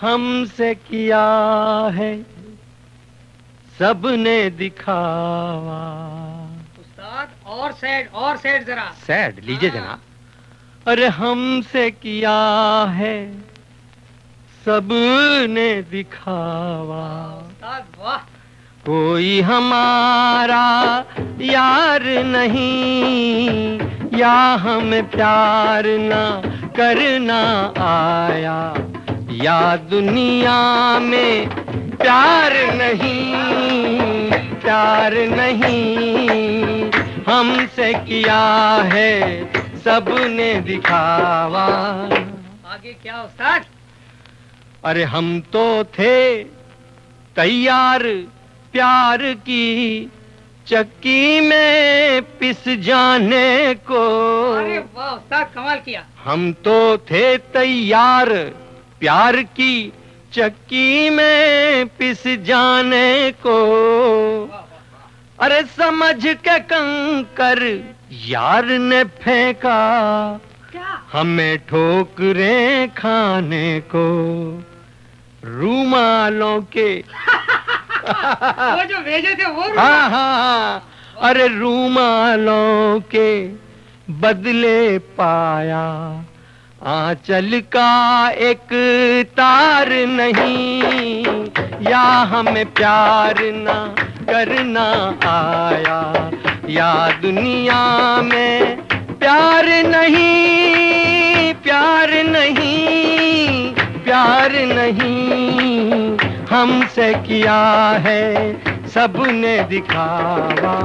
हमसे किया है सबने दिखावा। उस्ताद और सैड और सैड जरा। सैड लीजिए हाँ। जनाब अरे हमसे किया है सबने दिखावा। उस्ताद वाह। कोई हमारा यार नहीं या हमें प्यार ना करना आया। या दुनिया में प्यार नहीं प्यार नहीं। हमसे किया है सबने दिखावा। आगे क्या उस्ताद? अरे हम तो थे तैयार प्यार की चक्की में पिस जाने को। अरे वाह उस्ताद कमाल किया। हम तो थे तैयार प्यार की चक्की में पिस जाने को। अरे समझ के कंकर यार ने फेंका हमें ठोकरे खाने को। रूमालों के वो जो भेजे थे वो हाँ हाँ। अरे रूमालों के बदले पाया। आंचल का एक तार नहीं, या हमें प्यार ना करना आया। या दुनिया में प्यार नहीं प्यार नहीं प्यार नहीं, हमसे किया है सबने दिखावा।